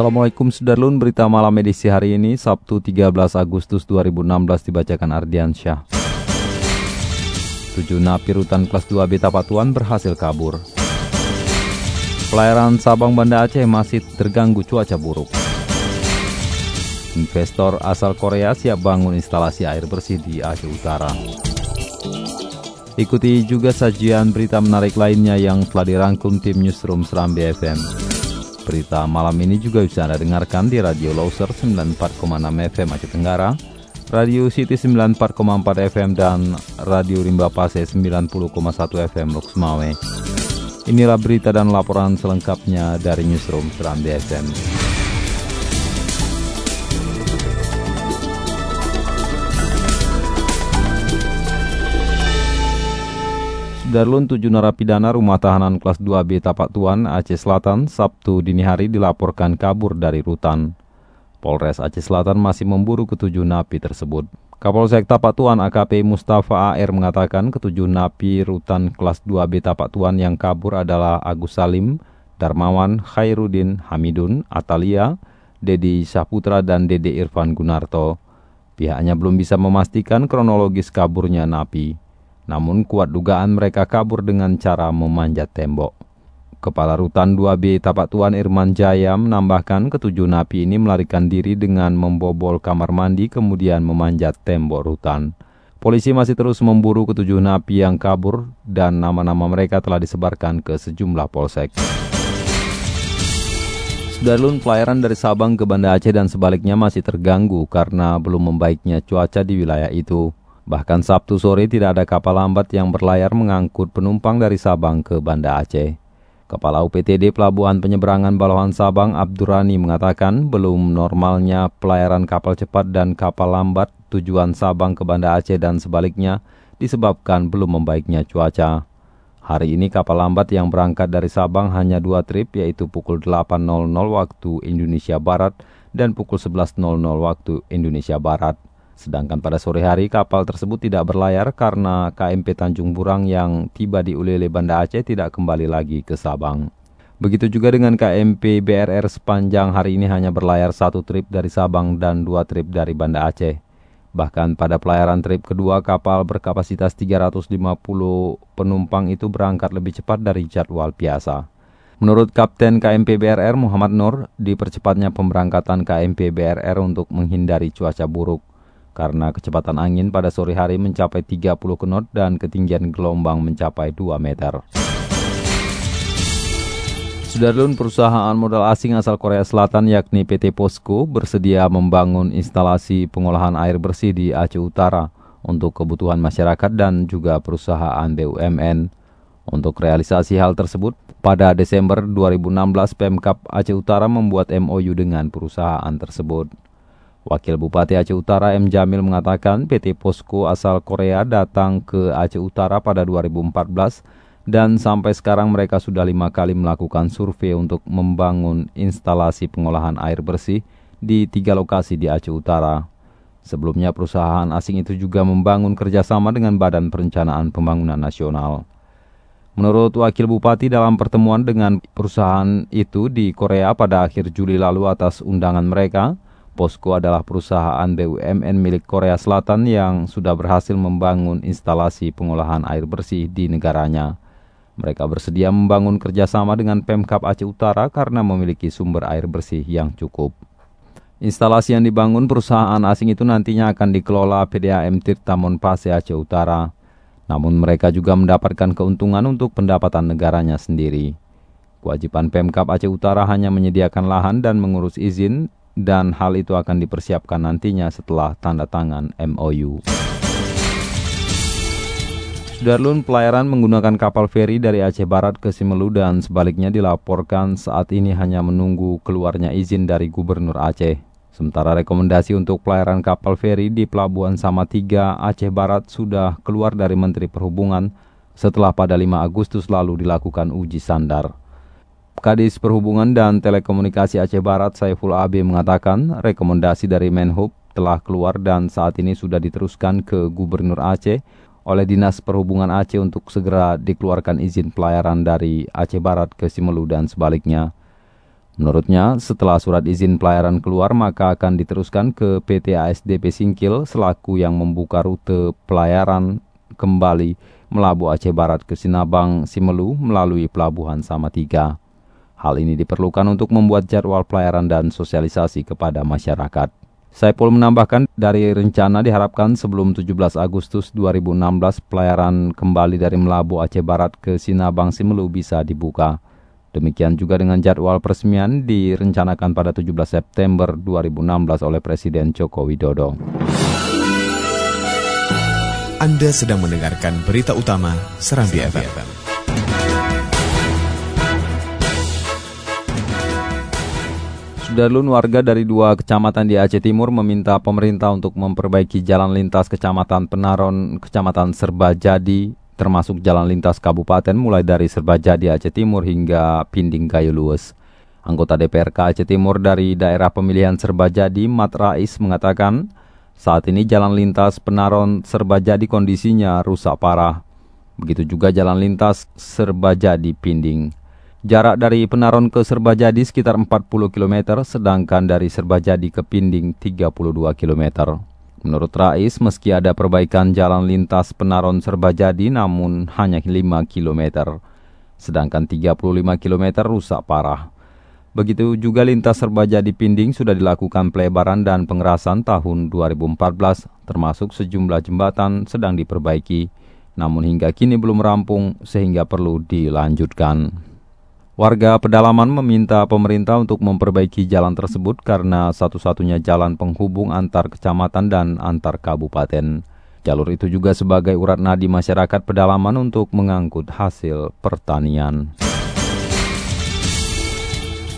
Assalamualaikum Sudarlun, berita malam edisi hari ini Sabtu 13 Agustus 2016 dibacakan Ardian Syah. Tujuh napi rutan kelas 2B Tapatuan berhasil kabur. Pelayaran Sabang Banda Aceh masih terganggu cuaca buruk. Investor asal Korea siap bangun instalasi air bersih di Aceh Utara. Ikuti juga sajian berita menarik lainnya yang telah dirangkum tim Newsroom Serambi FM. Berita malam ini juga bisa Anda dengarkan di Radio Loser 94,6 FM Aceh Tenggara, Radio City 94,4 FM, dan Radio Rimba Pase 90,1 FM Lok Semawe. Inilah berita dan laporan selengkapnya dari Newsroom Serambi FM. Darlun tujuh narapidana rumah tahanan kelas 2B Tapak Tuan, Aceh Selatan, Sabtu dini hari dilaporkan kabur dari rutan. Polres Aceh Selatan masih memburu ketujuh napi tersebut. Kapolsek Tapak Tuan AKP Mustafa AR mengatakan ketujuh napi rutan kelas 2B Tapak Tuan yang kabur adalah Agus Salim, Darmawan, Khairuddin, Hamidun, Atalia, Dedi Saputra, dan Dede Irfan Gunarto. Pihaknya belum bisa memastikan kronologis kaburnya napi. Namun kuat dugaan mereka kabur dengan cara memanjat tembok. Kepala Rutan 2B Tapak Tuan Irman Jaya menambahkan ketujuh napi ini melarikan diri dengan membobol kamar mandi kemudian memanjat tembok rutan. Polisi masih terus memburu ketujuh napi yang kabur dan nama-nama mereka telah disebarkan ke sejumlah polsek. Sudarlun pelayaran dari Sabang ke Banda Aceh dan sebaliknya masih terganggu karena belum membaiknya cuaca di wilayah itu. Bahkan Sabtu sore tidak ada kapal lambat yang berlayar mengangkut penumpang dari Sabang ke Banda Aceh. Kepala UPTD Pelabuhan Penyeberangan Balawan Sabang Abdurani mengatakan belum normalnya pelayaran kapal cepat dan kapal lambat tujuan Sabang ke Banda Aceh dan sebaliknya disebabkan belum membaiknya cuaca. Hari ini kapal lambat yang berangkat dari Sabang hanya dua trip yaitu pukul 8.00 waktu Indonesia Barat dan pukul 11.00 waktu Indonesia Barat. Sedangkan pada sore hari kapal tersebut tidak berlayar karena KMP Tanjung Burang yang tiba di Ulele Banda Aceh tidak kembali lagi ke Sabang. Begitu juga dengan KMP BRR sepanjang hari ini hanya berlayar satu trip dari Sabang dan dua trip dari Banda Aceh. Bahkan pada pelayaran trip kedua kapal berkapasitas 350 penumpang itu berangkat lebih cepat dari jadwal biasa. Menurut Kapten KMP BRR Muhammad Nur, dipercepatnya pemberangkatan KMP BRR untuk menghindari cuaca buruk karena kecepatan angin pada sore hari mencapai 30 knot dan ketinggian gelombang mencapai 2 meter. Sudarlun perusahaan modal asing asal Korea Selatan yakni PT POSCO bersedia membangun instalasi pengolahan air bersih di Aceh Utara untuk kebutuhan masyarakat dan juga perusahaan BUMN. Untuk realisasi hal tersebut, pada Desember 2016 Pemkap Aceh Utara membuat MOU dengan perusahaan tersebut. Wakil Bupati Aceh Utara M. Jamil mengatakan PT Posko asal Korea datang ke Aceh Utara pada 2014 dan sampai sekarang mereka sudah lima kali melakukan survei untuk membangun instalasi pengolahan air bersih di tiga lokasi di Aceh Utara. Sebelumnya perusahaan asing itu juga membangun kerjasama dengan Badan Perencanaan Pembangunan Nasional. Menurut Wakil Bupati dalam pertemuan dengan perusahaan itu di Korea pada akhir Juli lalu atas undangan mereka, POSCO adalah perusahaan BUMN milik Korea Selatan yang sudah berhasil membangun instalasi pengolahan air bersih di negaranya. Mereka bersedia membangun kerjasama dengan Pemkap Aceh Utara karena memiliki sumber air bersih yang cukup. Instalasi yang dibangun perusahaan asing itu nantinya akan dikelola PDAM Tirtamon Pase Aceh Utara. Namun mereka juga mendapatkan keuntungan untuk pendapatan negaranya sendiri. Kewajiban Pemkap Aceh Utara hanya menyediakan lahan dan mengurus izin dan hal itu akan dipersiapkan nantinya setelah tanda tangan MOU. Sudarlun pelayaran menggunakan kapal feri dari Aceh Barat ke Simelu dan sebaliknya dilaporkan saat ini hanya menunggu keluarnya izin dari Gubernur Aceh. Sementara rekomendasi untuk pelayaran kapal feri di Pelabuhan Samatiga, Aceh Barat sudah keluar dari Menteri Perhubungan setelah pada 5 Agustus lalu dilakukan uji sandar. Kadis Perhubungan dan Telekomunikasi Aceh Barat Saiful AB mengatakan rekomendasi dari Menhub telah keluar dan saat ini sudah diteruskan ke Gubernur Aceh oleh Dinas Perhubungan Aceh untuk segera dikeluarkan izin pelayaran dari Aceh Barat ke Simelu dan sebaliknya. Menurutnya, setelah surat izin pelayaran keluar maka akan diteruskan ke PT ASDP Singkil selaku yang membuka rute pelayaran kembali melabuh Aceh Barat ke Sinabang, Simelu melalui Pelabuhan Samatiga. Hal ini diperlukan untuk membuat jadwal pelayaran dan sosialisasi kepada masyarakat. Saipul menambahkan dari rencana diharapkan sebelum 17 Agustus 2016 pelayaran kembali dari Melabu Aceh Barat ke Sinabang Simelu bisa dibuka. Demikian juga dengan jadwal peresmian direncanakan pada 17 September 2016 oleh Presiden Joko Widodo. Anda sedang mendengarkan berita utama Serambi FM. Sudarlun warga dari dua kecamatan di Aceh Timur meminta pemerintah untuk memperbaiki jalan lintas kecamatan Penaron, kecamatan Serbajadi, termasuk jalan lintas kabupaten mulai dari Serbajadi Aceh Timur hingga Pinding Gayo Lues. Anggota DPRK Aceh Timur dari daerah pemilihan Serbajadi, Mat Rais, mengatakan saat ini jalan lintas Penaron Serbajadi kondisinya rusak parah. Begitu juga jalan lintas Serbajadi Pinding. Jarak dari Penaron ke Serbajadi sekitar 40 km, sedangkan dari Serbajadi ke Pinding 32 km. Menurut Rais, meski ada perbaikan jalan lintas Penaron Serbajadi namun hanya 5 km, sedangkan 35 km rusak parah. Begitu juga lintas Serbajadi Pinding sudah dilakukan pelebaran dan pengerasan tahun 2014, termasuk sejumlah jembatan sedang diperbaiki, namun hingga kini belum rampung sehingga perlu dilanjutkan. Warga pedalaman meminta pemerintah untuk memperbaiki jalan tersebut karena satu-satunya jalan penghubung antar kecamatan dan antar kabupaten. Jalur itu juga sebagai urat nadi masyarakat pedalaman untuk mengangkut hasil pertanian.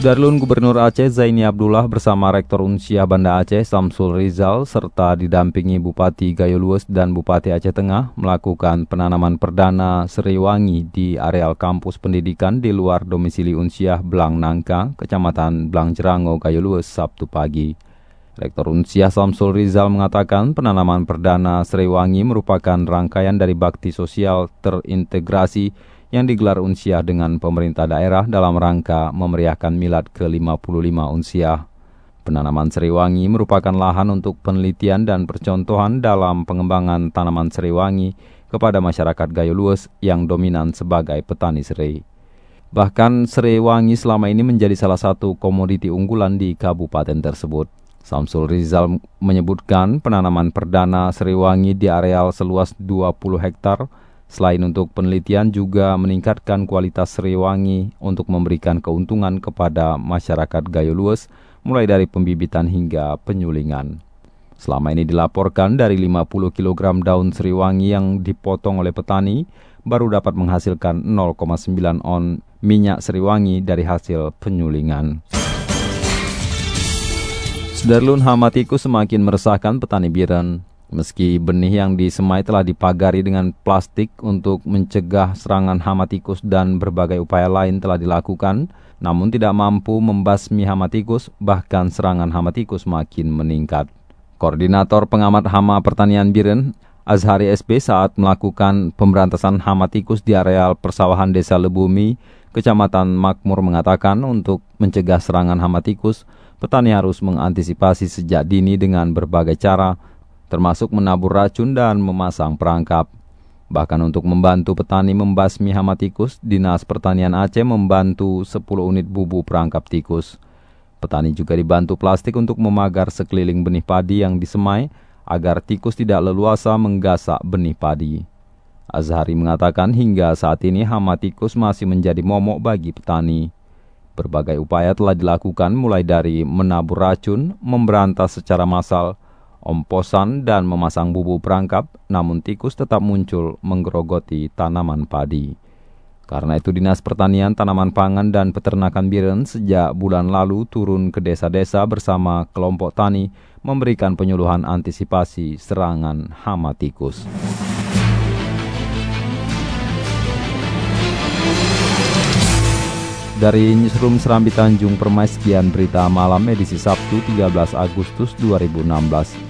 Darlun Gubernur Aceh Zaini Abdullah bersama Rektor Unsyah Banda Aceh Samsul Rizal serta didampingi Bupati Gayo Lues dan Bupati Aceh Tengah melakukan penanaman perdana Seriwangi di areal kampus pendidikan di luar domisili Unsyah Blang Nangka, Kecamatan Blang Jerango, Gayo Lues, Sabtu pagi. Rektor Unsyah Samsul Rizal mengatakan penanaman perdana Seriwangi merupakan rangkaian dari bakti sosial terintegrasi yang digelar Unsiah dengan pemerintah daerah dalam rangka memeriahkan milad ke-55 Unsiah. Penanaman seriwangi merupakan lahan untuk penelitian dan percontohan dalam pengembangan tanaman seriwangi kepada masyarakat Gayo Lues yang dominan sebagai petani serai. Bahkan seriwangi selama ini menjadi salah satu komoditi unggulan di kabupaten tersebut. Samsul Rizal menyebutkan penanaman perdana seriwangi di areal seluas 20 hektar Selain untuk penelitian juga meningkatkan kualitas Sriwangi untuk memberikan keuntungan kepada masyarakat Gayo Lues mulai dari pembibitan hingga penyulingan. Selama ini dilaporkan dari 50 kg daun Sriwangi yang dipotong oleh petani baru dapat menghasilkan 0,9 on minyak Sriwangi dari hasil penyulingan. Sudarlun Hamatiku semakin meresahkan petani biren. Meski benih yang disemai telah dipagari dengan plastik untuk mencegah serangan hama tikus dan berbagai upaya lain telah dilakukan, namun tidak mampu membasmi hama tikus, bahkan serangan hama tikus makin meningkat. Koordinator pengamat hama pertanian Biren, Azhari SB saat melakukan pemberantasan hama tikus di areal persawahan Desa Lebumi, Kecamatan Makmur mengatakan untuk mencegah serangan hama tikus, petani harus mengantisipasi sejak dini dengan berbagai cara, termasuk menabur racun dan memasang perangkap. Bahkan untuk membantu petani membasmi hama tikus, Dinas Pertanian Aceh membantu 10 unit bubu perangkap tikus. Petani juga dibantu plastik untuk memagar sekeliling benih padi yang disemai agar tikus tidak leluasa menggasak benih padi. Azhari mengatakan hingga saat ini hama tikus masih menjadi momok bagi petani. Berbagai upaya telah dilakukan mulai dari menabur racun, memberantas secara massal, omposan dan memasang bubu perangkap, namun tikus tetap muncul menggerogoti tanaman padi. Karena itu Dinas Pertanian, Tanaman Pangan, dan Peternakan Biren sejak bulan lalu turun ke desa-desa bersama kelompok tani memberikan penyuluhan antisipasi serangan hama tikus. Dari Newsroom Serambi Tanjung Permai sekian berita malam edisi Sabtu 13 Agustus 2016.